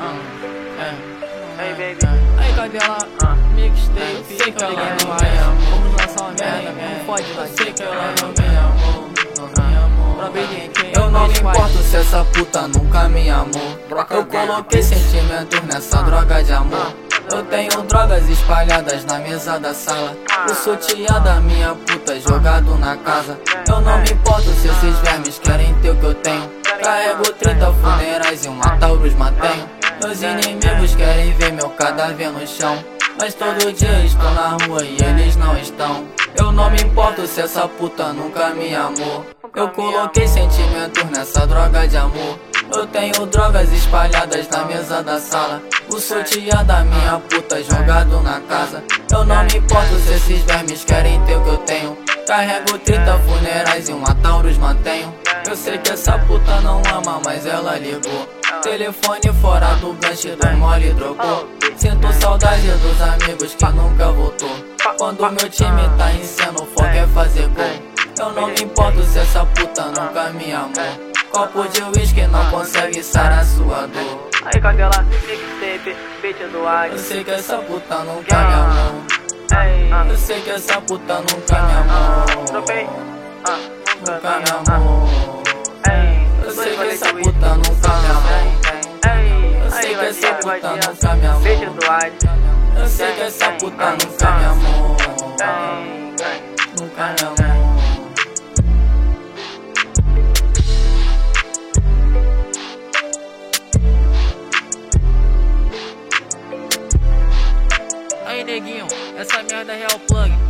Hey baby, aí cadê ela? Mixtape, sei que ela não vai Vamos lançar uma merda, não pode lá, sei que ela não me amou eu não me importo se essa puta nunca me amou. Eu coloquei sentimentos nessa droga de amor. Eu tenho drogas espalhadas na mesa da sala. O sutiã da minha puta jogado na casa. Eu não me importo se esses vermes querem ter o que eu tenho. Carrego 30 funerais e uma Taurus mantenho Meus inimigos querem ver meu cadáver no chão. Mas todo dia estou na rua e eles não estão. Eu não me importo se essa puta nunca me amou. Eu coloquei sentimentos nessa droga de amor. Eu tenho drogas espalhadas na mesa da sala. O sutiã da minha puta jogado na casa. Eu não me importo se esses vermes querem ter o que eu tenho. Carrego 30 funerais e uma Taurus mantenho Eu sei que essa puta não ama, mas ela ligou Telefone fora do gancho do mole trocou Sinto saudade dos amigos que nunca voltou Quando meu time tá em cena, o foco é fazer gol eu não me importo se essa puta nunca me amou Copo de uísque não consegue sarar sua dor. Aí cadê ela? Mixtape, beat do ar. Eu sei que essa puta nunca me amou. Eu sei que essa puta nunca me amou. Tropei. Nunca me amou. puta nunca me amou. Eu sei que essa puta nunca me amou. Nunca me amou. Aí neguinho, essa merda é real plug.